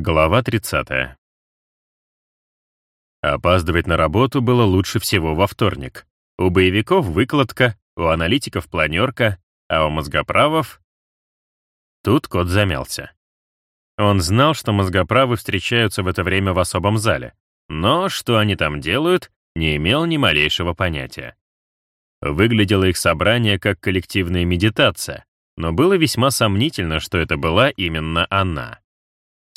Глава 30. Опаздывать на работу было лучше всего во вторник. У боевиков выкладка, у аналитиков планерка, а у мозгоправов... Тут кот замялся. Он знал, что мозгоправы встречаются в это время в особом зале, но что они там делают, не имел ни малейшего понятия. Выглядело их собрание как коллективная медитация, но было весьма сомнительно, что это была именно она.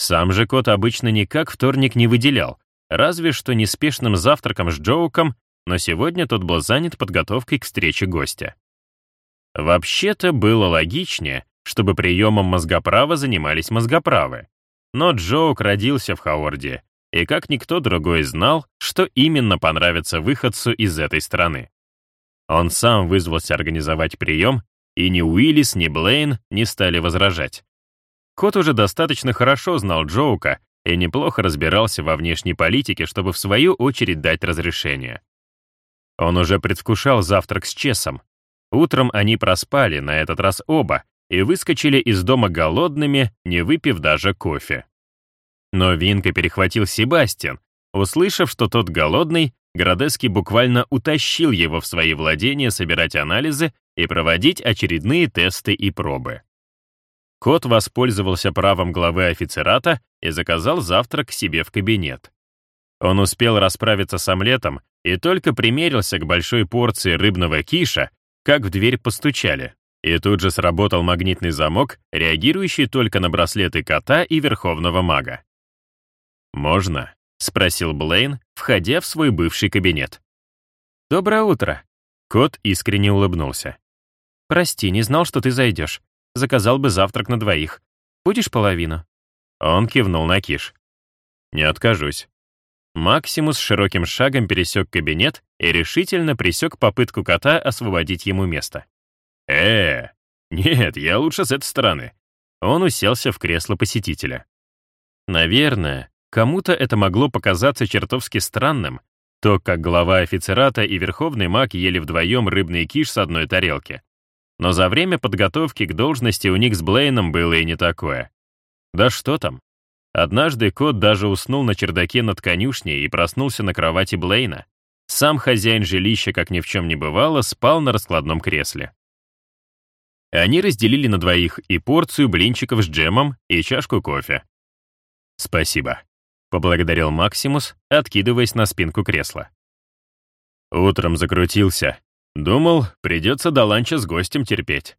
Сам же кот обычно никак вторник не выделял, разве что неспешным завтраком с Джоуком, но сегодня тот был занят подготовкой к встрече гостя. Вообще-то было логичнее, чтобы приемом мозгоправа занимались мозгоправы. Но Джоук родился в Хаорде, и как никто другой знал, что именно понравится выходцу из этой страны. Он сам вызвался организовать прием, и ни Уиллис, ни Блейн не стали возражать. Кот уже достаточно хорошо знал Джоука и неплохо разбирался во внешней политике, чтобы в свою очередь дать разрешение. Он уже предвкушал завтрак с Чесом. Утром они проспали, на этот раз оба, и выскочили из дома голодными, не выпив даже кофе. Но Винка перехватил Себастьян. Услышав, что тот голодный, Градески буквально утащил его в свои владения собирать анализы и проводить очередные тесты и пробы. Кот воспользовался правом главы офицерата и заказал завтрак себе в кабинет. Он успел расправиться с омлетом и только примерился к большой порции рыбного киша, как в дверь постучали. И тут же сработал магнитный замок, реагирующий только на браслеты кота и верховного мага. «Можно?» — спросил Блейн, входя в свой бывший кабинет. «Доброе утро». Кот искренне улыбнулся. «Прости, не знал, что ты зайдешь заказал бы завтрак на двоих. Будешь половину?» Он кивнул на киш. «Не откажусь». Максимус широким шагом пересек кабинет и решительно пресек попытку кота освободить ему место. э нет, я лучше с этой стороны». Он уселся в кресло посетителя. Наверное, кому-то это могло показаться чертовски странным, то, как глава офицерата и верховный маг ели вдвоем рыбный киш с одной тарелки. Но за время подготовки к должности у них с Блейном было и не такое. Да что там. Однажды кот даже уснул на чердаке над конюшней и проснулся на кровати Блейна. Сам хозяин жилища, как ни в чем не бывало, спал на раскладном кресле. Они разделили на двоих и порцию блинчиков с джемом, и чашку кофе. «Спасибо», — поблагодарил Максимус, откидываясь на спинку кресла. Утром закрутился, Думал, придется до ланча с гостем терпеть.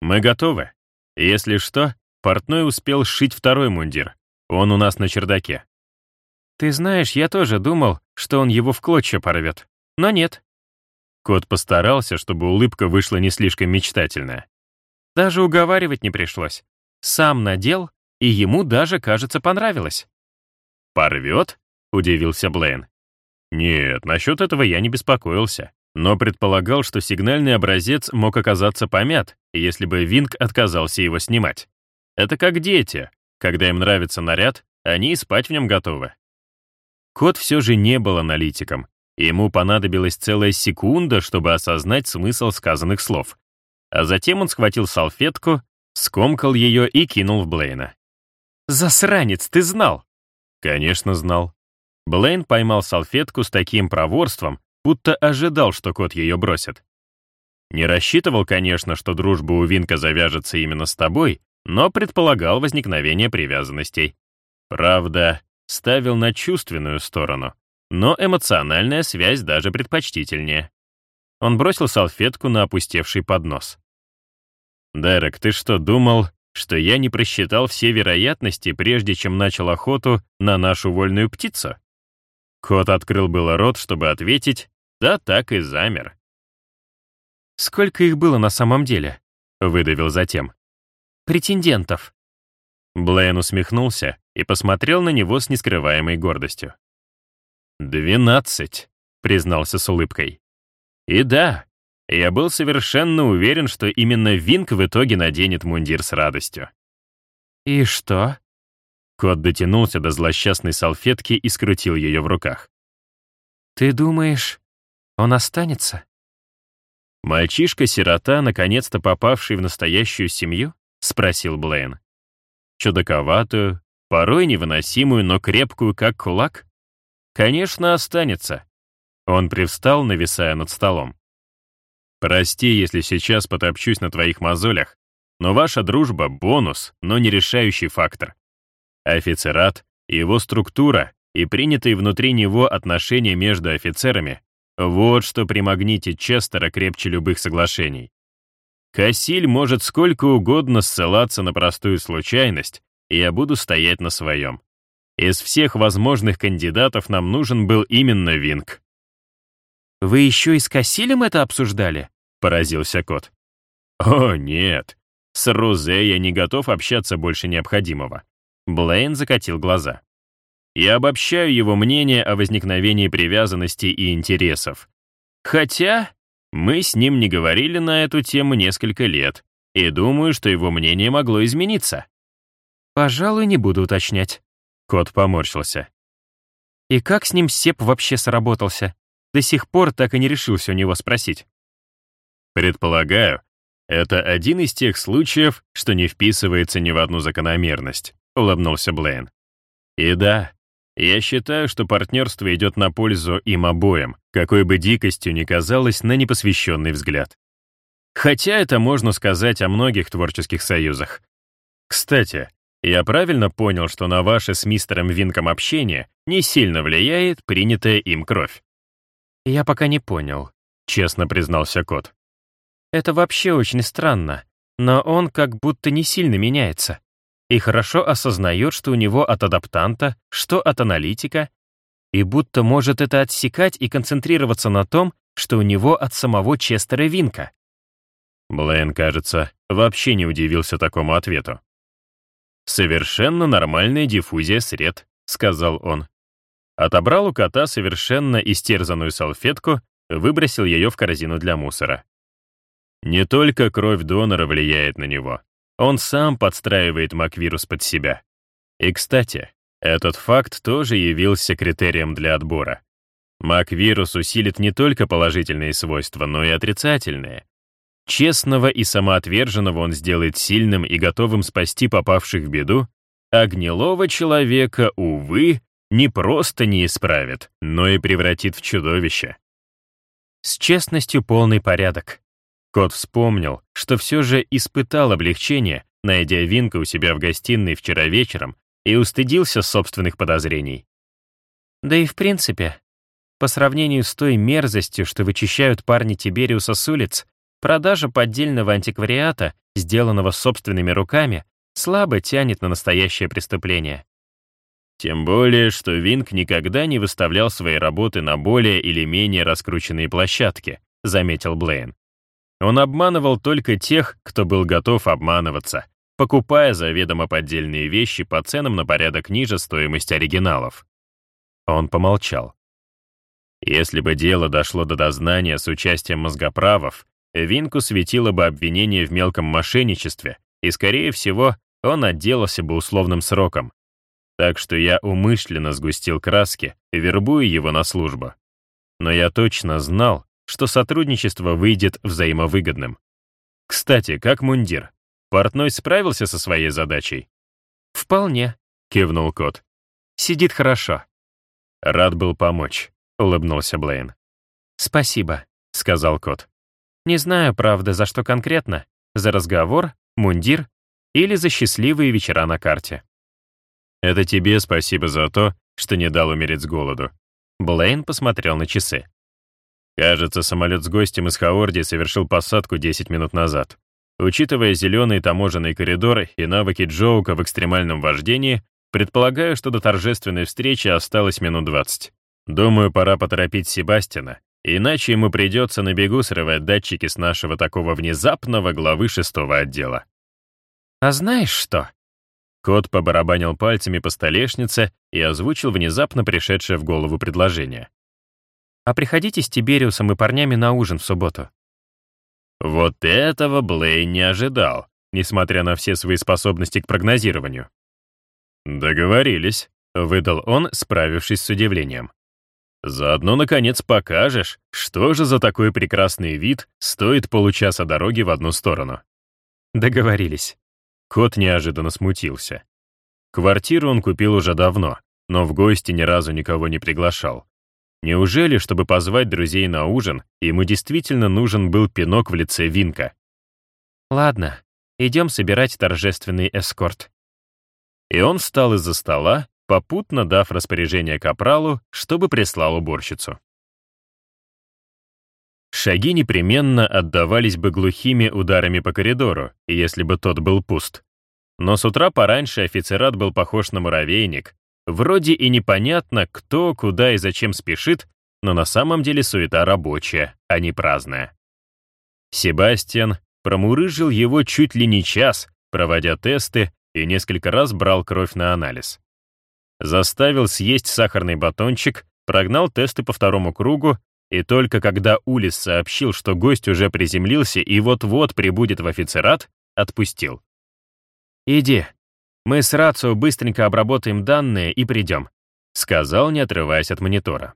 Мы готовы. Если что, портной успел сшить второй мундир. Он у нас на чердаке. Ты знаешь, я тоже думал, что он его в клочья порвет. Но нет. Кот постарался, чтобы улыбка вышла не слишком мечтательная. Даже уговаривать не пришлось. Сам надел, и ему даже, кажется, понравилось. «Порвет?» — удивился Блейн. «Нет, насчет этого я не беспокоился но предполагал, что сигнальный образец мог оказаться помят, если бы Винг отказался его снимать. Это как дети. Когда им нравится наряд, они и спать в нем готовы. Кот все же не был аналитиком. Ему понадобилась целая секунда, чтобы осознать смысл сказанных слов. А затем он схватил салфетку, скомкал ее и кинул в Блейна. «Засранец, ты знал!» Конечно, знал. Блейн поймал салфетку с таким проворством, будто ожидал, что кот ее бросит. Не рассчитывал, конечно, что дружба у Винка завяжется именно с тобой, но предполагал возникновение привязанностей. Правда, ставил на чувственную сторону, но эмоциональная связь даже предпочтительнее. Он бросил салфетку на опустевший поднос. «Дерек, ты что, думал, что я не просчитал все вероятности, прежде чем начал охоту на нашу вольную птицу?» Кот открыл было рот, чтобы ответить, да так и замер. «Сколько их было на самом деле?» — выдавил затем. «Претендентов». Блейн усмехнулся и посмотрел на него с нескрываемой гордостью. «Двенадцать», — признался с улыбкой. «И да, я был совершенно уверен, что именно Винк в итоге наденет мундир с радостью». «И что?» Кот дотянулся до злосчастной салфетки и скрутил ее в руках. «Ты думаешь, он останется?» «Мальчишка-сирота, наконец-то попавший в настоящую семью?» — спросил Блейн. «Чудаковатую, порой невыносимую, но крепкую, как кулак? Конечно, останется. Он привстал, нависая над столом. Прости, если сейчас потопчусь на твоих мозолях, но ваша дружба — бонус, но не решающий фактор. Офицерат, его структура и принятые внутри него отношения между офицерами — вот что при магните Честера крепче любых соглашений. Кассиль может сколько угодно ссылаться на простую случайность, и я буду стоять на своем. Из всех возможных кандидатов нам нужен был именно Винг. «Вы еще и с Кассилем это обсуждали?» — поразился кот. «О, нет. С Розе я не готов общаться больше необходимого». Блейн закатил глаза. Я обобщаю его мнение о возникновении привязанности и интересов. Хотя мы с ним не говорили на эту тему несколько лет, и думаю, что его мнение могло измениться. Пожалуй, не буду уточнять. Кот поморщился. И как с ним Сеп вообще сработался? До сих пор так и не решился у него спросить. Предполагаю, это один из тех случаев, что не вписывается ни в одну закономерность, улыбнулся Блейн. И да, я считаю, что партнерство идет на пользу им обоим, какой бы дикостью ни казалось на непосвященный взгляд. Хотя это можно сказать о многих творческих союзах. Кстати, я правильно понял, что на ваше с мистером Винком общение не сильно влияет принятая им кровь? Я пока не понял, честно признался кот. Это вообще очень странно, но он как будто не сильно меняется и хорошо осознает, что у него от адаптанта, что от аналитика, и будто может это отсекать и концентрироваться на том, что у него от самого Честера Винка. Блейн, кажется, вообще не удивился такому ответу. «Совершенно нормальная диффузия сред», — сказал он. Отобрал у кота совершенно истерзанную салфетку, выбросил ее в корзину для мусора. Не только кровь донора влияет на него. Он сам подстраивает Маквирус под себя. И, кстати, этот факт тоже явился критерием для отбора. Маквирус усилит не только положительные свойства, но и отрицательные. Честного и самоотверженного он сделает сильным и готовым спасти попавших в беду, а гнилого человека, увы, не просто не исправит, но и превратит в чудовище. С честностью полный порядок. Кот вспомнил, что все же испытал облегчение, найдя Винка у себя в гостиной вчера вечером, и устыдился собственных подозрений. Да и в принципе, по сравнению с той мерзостью, что вычищают парни Тибериуса с улиц, продажа поддельного антиквариата, сделанного собственными руками, слабо тянет на настоящее преступление. Тем более, что Винк никогда не выставлял свои работы на более или менее раскрученные площадки, заметил Блейн. Он обманывал только тех, кто был готов обманываться, покупая заведомо поддельные вещи по ценам на порядок ниже стоимости оригиналов. Он помолчал. Если бы дело дошло до дознания с участием мозгоправов, Винку светило бы обвинение в мелком мошенничестве, и, скорее всего, он отделался бы условным сроком. Так что я умышленно сгустил краски, вербуя его на службу. Но я точно знал, что сотрудничество выйдет взаимовыгодным. Кстати, как мундир? Портной справился со своей задачей? «Вполне», — кивнул кот. «Сидит хорошо». «Рад был помочь», — улыбнулся Блейн. «Спасибо», — сказал кот. «Не знаю, правда, за что конкретно. За разговор, мундир или за счастливые вечера на карте». «Это тебе спасибо за то, что не дал умереть с голоду». Блейн посмотрел на часы. Кажется, самолет с гостем из Хаорди совершил посадку 10 минут назад. Учитывая зеленый таможенный коридор и навыки Джоука в экстремальном вождении, предполагаю, что до торжественной встречи осталось минут 20. Думаю, пора поторопить Себастина, иначе ему придется на бегу срывать датчики с нашего такого внезапного главы шестого отдела. «А знаешь что?» Кот побарабанил пальцами по столешнице и озвучил внезапно пришедшее в голову предложение а приходите с Тибериусом и парнями на ужин в субботу». Вот этого Блейн не ожидал, несмотря на все свои способности к прогнозированию. «Договорились», — выдал он, справившись с удивлением. «Заодно, наконец, покажешь, что же за такой прекрасный вид стоит получаса дороги в одну сторону». Договорились. Кот неожиданно смутился. Квартиру он купил уже давно, но в гости ни разу никого не приглашал. Неужели, чтобы позвать друзей на ужин, ему действительно нужен был пинок в лице Винка? «Ладно, идем собирать торжественный эскорт». И он встал из-за стола, попутно дав распоряжение капралу, чтобы прислал уборщицу. Шаги непременно отдавались бы глухими ударами по коридору, если бы тот был пуст. Но с утра пораньше офицерат был похож на муравейник. Вроде и непонятно, кто, куда и зачем спешит, но на самом деле суета рабочая, а не праздная. Себастьян промурыжил его чуть ли не час, проводя тесты, и несколько раз брал кровь на анализ. Заставил съесть сахарный батончик, прогнал тесты по второму кругу и только когда Улис сообщил, что гость уже приземлился и вот-вот прибудет в офицерат, отпустил. «Иди, мы с Рацио быстренько обработаем данные и придем», сказал, не отрываясь от монитора.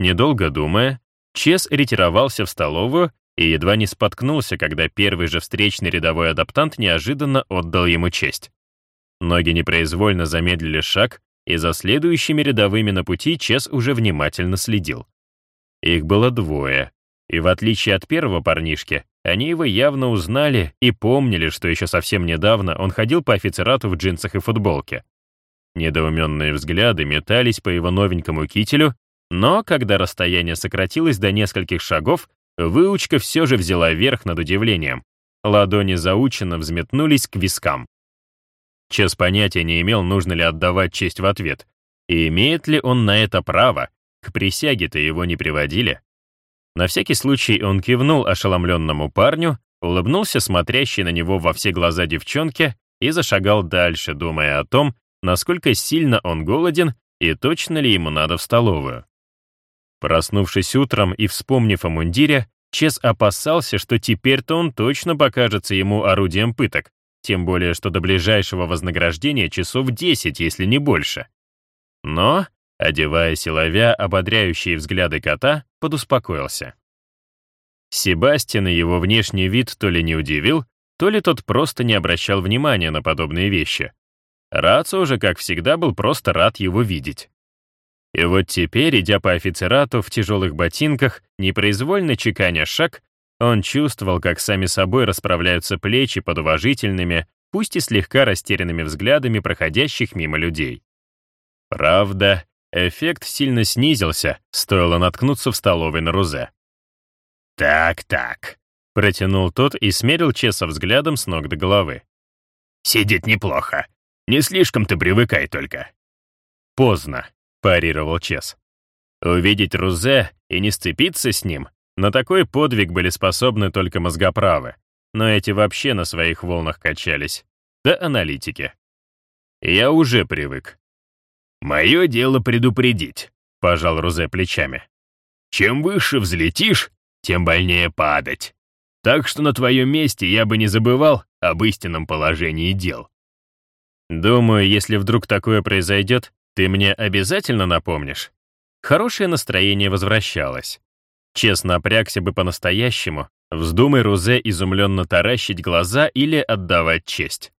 Недолго думая, Чес ретировался в столовую и едва не споткнулся, когда первый же встречный рядовой адаптант неожиданно отдал ему честь. Ноги непроизвольно замедлили шаг, и за следующими рядовыми на пути Чес уже внимательно следил. Их было двое, и в отличие от первого парнишки, они его явно узнали и помнили, что еще совсем недавно он ходил по офицерату в джинсах и футболке. Недоуменные взгляды метались по его новенькому кителю, но когда расстояние сократилось до нескольких шагов, выучка все же взяла верх над удивлением. Ладони заученно взметнулись к вискам. Чес понятия не имел, нужно ли отдавать честь в ответ, и имеет ли он на это право, к присяге-то его не приводили. На всякий случай он кивнул ошеломленному парню, улыбнулся смотрящей на него во все глаза девчонке и зашагал дальше, думая о том, насколько сильно он голоден и точно ли ему надо в столовую. Проснувшись утром и вспомнив о мундире, Чес опасался, что теперь-то он точно покажется ему орудием пыток, тем более что до ближайшего вознаграждения часов 10, если не больше. Но Одеваясь и ободряющие взгляды кота, подуспокоился. Себастьян и его внешний вид то ли не удивил, то ли тот просто не обращал внимания на подобные вещи. Рацио же, как всегда, был просто рад его видеть. И вот теперь, идя по офицерату в тяжелых ботинках, непроизвольно чеканя шаг, он чувствовал, как сами собой расправляются плечи под уважительными, пусть и слегка растерянными взглядами проходящих мимо людей. Правда, Эффект сильно снизился, стоило наткнуться в столовой на Рузе. «Так-так», — протянул тот и смерил Чеса взглядом с ног до головы. «Сидит неплохо. Не слишком ты привыкай только». «Поздно», — парировал Чес. Увидеть Рузе и не сцепиться с ним, на такой подвиг были способны только мозгоправы, но эти вообще на своих волнах качались. Да аналитики. Я уже привык. «Мое дело предупредить», — пожал Рузе плечами. «Чем выше взлетишь, тем больнее падать. Так что на твоем месте я бы не забывал об истинном положении дел». «Думаю, если вдруг такое произойдет, ты мне обязательно напомнишь». Хорошее настроение возвращалось. Честно опрягся бы по-настоящему, вздумай Рузе изумленно таращить глаза или отдавать честь.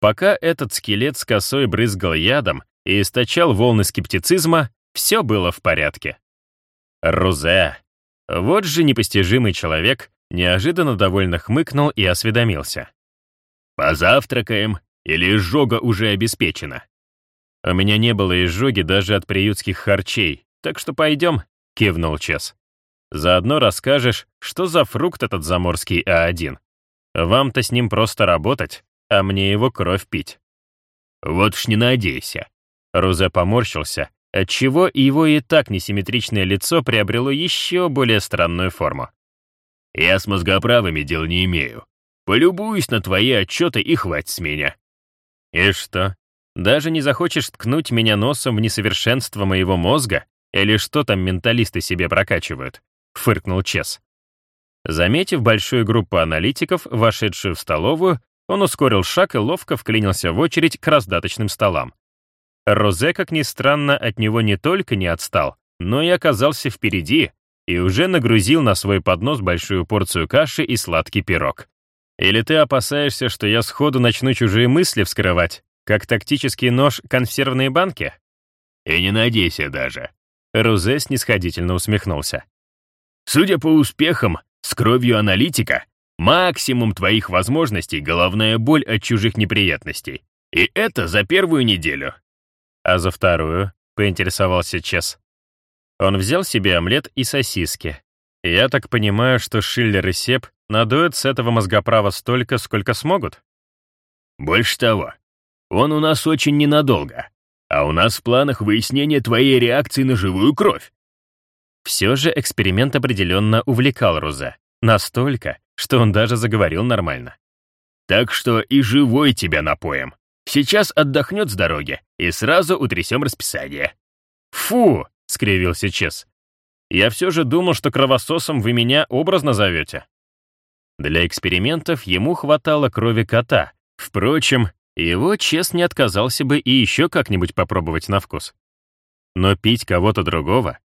Пока этот скелет с косой брызгал ядом, и источал волны скептицизма, все было в порядке. Рузе. Вот же непостижимый человек, неожиданно довольно хмыкнул и осведомился. «Позавтракаем или изжога уже обеспечена?» «У меня не было изжоги даже от приютских харчей, так что пойдем», — кивнул Чес. «Заодно расскажешь, что за фрукт этот заморский А1. Вам-то с ним просто работать, а мне его кровь пить». «Вот ж не надейся», Рузе поморщился, отчего его и так несимметричное лицо приобрело еще более странную форму. «Я с мозгоправами дел не имею. Полюбуюсь на твои отчеты и хватит с меня». «И что, даже не захочешь ткнуть меня носом в несовершенство моего мозга? Или что там менталисты себе прокачивают?» — фыркнул Чес. Заметив большую группу аналитиков, вошедшую в столовую, он ускорил шаг и ловко вклинился в очередь к раздаточным столам. Розе, как ни странно, от него не только не отстал, но и оказался впереди и уже нагрузил на свой поднос большую порцию каши и сладкий пирог. Или ты опасаешься, что я сходу начну чужие мысли вскрывать? Как тактический нож консервные банки? И не надейся даже. Рузе снисходительно усмехнулся. Судя по успехам, с кровью аналитика, максимум твоих возможностей — головная боль от чужих неприятностей. И это за первую неделю. А за вторую, — поинтересовался Чес. Он взял себе омлет и сосиски. Я так понимаю, что Шиллер и Сеп надуют с этого мозгоправа столько, сколько смогут? Больше того, он у нас очень ненадолго, а у нас в планах выяснение твоей реакции на живую кровь. Все же эксперимент определенно увлекал Рузе. Настолько, что он даже заговорил нормально. Так что и живой тебя напоем. Сейчас отдохнет с дороги, и сразу утрясем расписание. «Фу!» — скривился Чес. «Я все же думал, что кровососом вы меня образно зовете». Для экспериментов ему хватало крови кота. Впрочем, его Чес не отказался бы и еще как-нибудь попробовать на вкус. Но пить кого-то другого?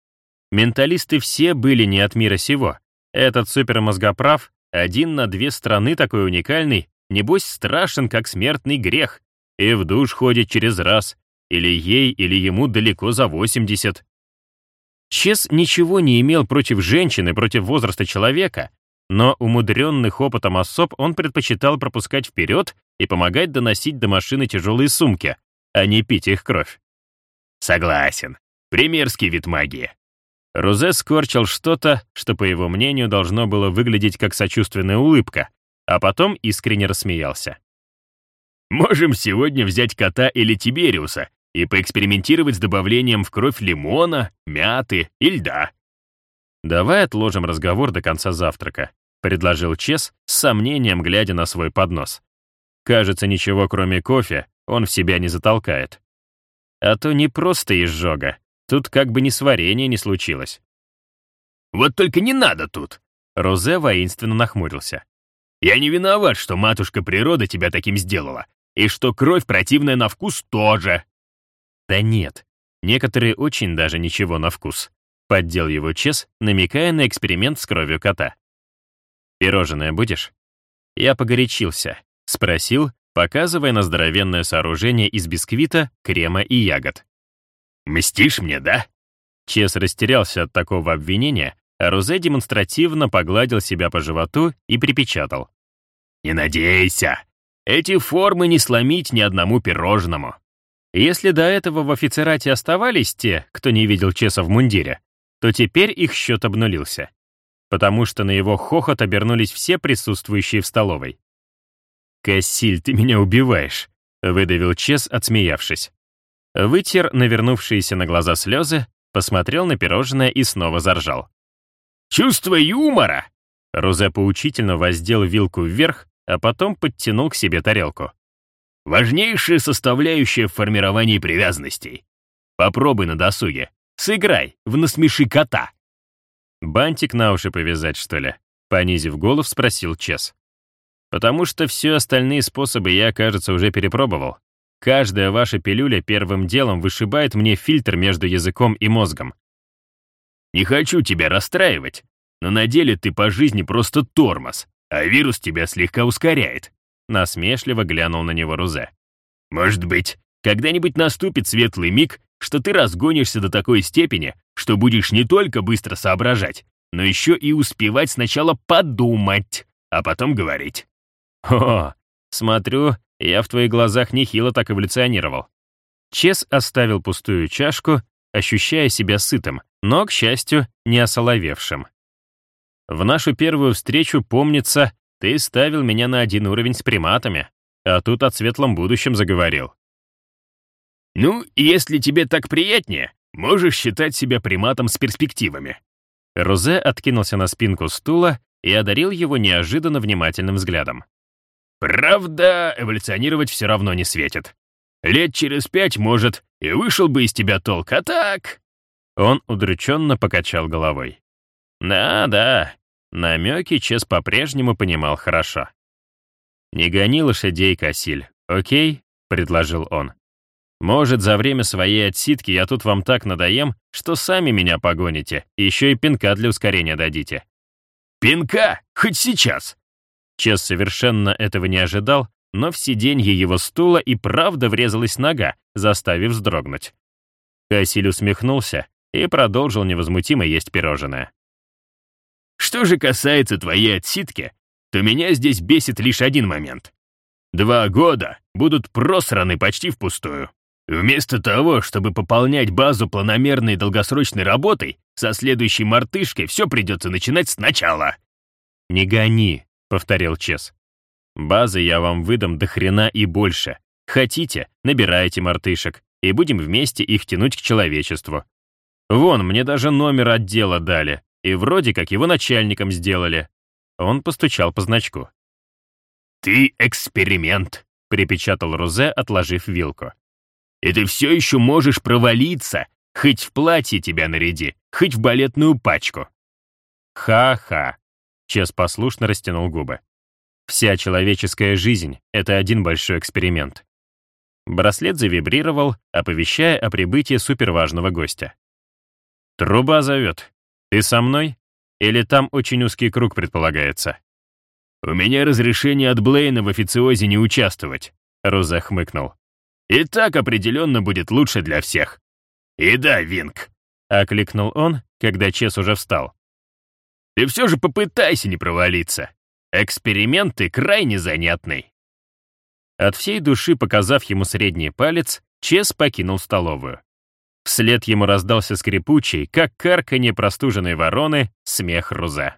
Менталисты все были не от мира сего. Этот супермозгоправ, один на две страны такой уникальный, небось страшен, как смертный грех, и в душ ходит через раз, или ей, или ему далеко за 80. Чес ничего не имел против женщины, против возраста человека, но умудренных опытом особ он предпочитал пропускать вперед и помогать доносить до машины тяжелые сумки, а не пить их кровь. Согласен. Примерский вид магии. Рузе скорчил что-то, что, по его мнению, должно было выглядеть как сочувственная улыбка, а потом искренне рассмеялся. «Можем сегодня взять кота или Тибериуса и поэкспериментировать с добавлением в кровь лимона, мяты и льда». «Давай отложим разговор до конца завтрака», — предложил Чес с сомнением, глядя на свой поднос. Кажется, ничего кроме кофе он в себя не затолкает. А то не просто изжога, тут как бы ни сварения не случилось. «Вот только не надо тут!» Розе воинственно нахмурился. «Я не виноват, что матушка природа тебя таким сделала, и что кровь противная на вкус тоже!» «Да нет, некоторые очень даже ничего на вкус», — поддел его Чес, намекая на эксперимент с кровью кота. «Пирожное будешь?» Я погорячился. Спросил, показывая на здоровенное сооружение из бисквита, крема и ягод. «Мстишь мне, да?» Чес растерялся от такого обвинения, а демонстративно погладил себя по животу и припечатал. «Не надейся! Эти формы не сломить ни одному пирожному!» Если до этого в офицерате оставались те, кто не видел Чеса в мундире, то теперь их счет обнулился, потому что на его хохот обернулись все присутствующие в столовой. «Кассиль, ты меня убиваешь», — выдавил Чес, отсмеявшись. Вытер навернувшиеся на глаза слезы, посмотрел на пирожное и снова заржал. «Чувство юмора!» Розе поучительно воздел вилку вверх, а потом подтянул к себе тарелку. «Важнейшая составляющая в формировании привязанностей. Попробуй на досуге. Сыграй в «Насмеши кота». «Бантик на уши повязать, что ли?» Понизив голос, спросил Чес потому что все остальные способы я, кажется, уже перепробовал. Каждая ваша пилюля первым делом вышибает мне фильтр между языком и мозгом. Не хочу тебя расстраивать, но на деле ты по жизни просто тормоз, а вирус тебя слегка ускоряет. Насмешливо глянул на него Рузе. Может быть, когда-нибудь наступит светлый миг, что ты разгонишься до такой степени, что будешь не только быстро соображать, но еще и успевать сначала подумать, а потом говорить. О, смотрю, я в твоих глазах нехило так эволюционировал. Чес оставил пустую чашку, ощущая себя сытым, но, к счастью, не осоловевшим. В нашу первую встречу, помнится, ты ставил меня на один уровень с приматами, а тут о светлом будущем заговорил. «Ну, если тебе так приятнее, можешь считать себя приматом с перспективами». Розе откинулся на спинку стула и одарил его неожиданно внимательным взглядом. Правда, эволюционировать все равно не светит. Лет через пять, может, и вышел бы из тебя толк, а так...» Он удрученно покачал головой. «Да-да, намеки Чес по-прежнему понимал хорошо. «Не гони лошадей, Кассиль, окей?» — предложил он. «Может, за время своей отсидки я тут вам так надоем, что сами меня погоните, еще и пинка для ускорения дадите». «Пинка? Хоть сейчас!» Чес совершенно этого не ожидал, но в сиденье его стула и правда врезалась нога, заставив вздрогнуть. Кассиль усмехнулся и продолжил невозмутимо есть пирожное. «Что же касается твоей отсидки, то меня здесь бесит лишь один момент. Два года будут просраны почти впустую. Вместо того, чтобы пополнять базу планомерной долгосрочной работой, со следующей мартышкой все придется начинать сначала. «Не гони», — повторил Чес. «Базы я вам выдам до хрена и больше. Хотите, набирайте мартышек, и будем вместе их тянуть к человечеству. Вон, мне даже номер отдела дали, и вроде как его начальником сделали. Он постучал по значку. «Ты эксперимент», — припечатал Рузе, отложив вилку. «И ты все еще можешь провалиться, хоть в платье тебя наряди, хоть в балетную пачку». «Ха-ха», — Чес послушно растянул губы. «Вся человеческая жизнь — это один большой эксперимент». Браслет завибрировал, оповещая о прибытии суперважного гостя. «Труба зовет. Ты со мной? Или там очень узкий круг предполагается?» «У меня разрешение от Блейна в официозе не участвовать», — Роза хмыкнул. «И так определенно будет лучше для всех. И да, Винг», — окликнул он, когда Чес уже встал. «Ты все же попытайся не провалиться. Эксперименты крайне занятный». От всей души показав ему средний палец, Чес покинул столовую. Вслед ему раздался скрипучий, как карканье простуженной вороны, смех Руза.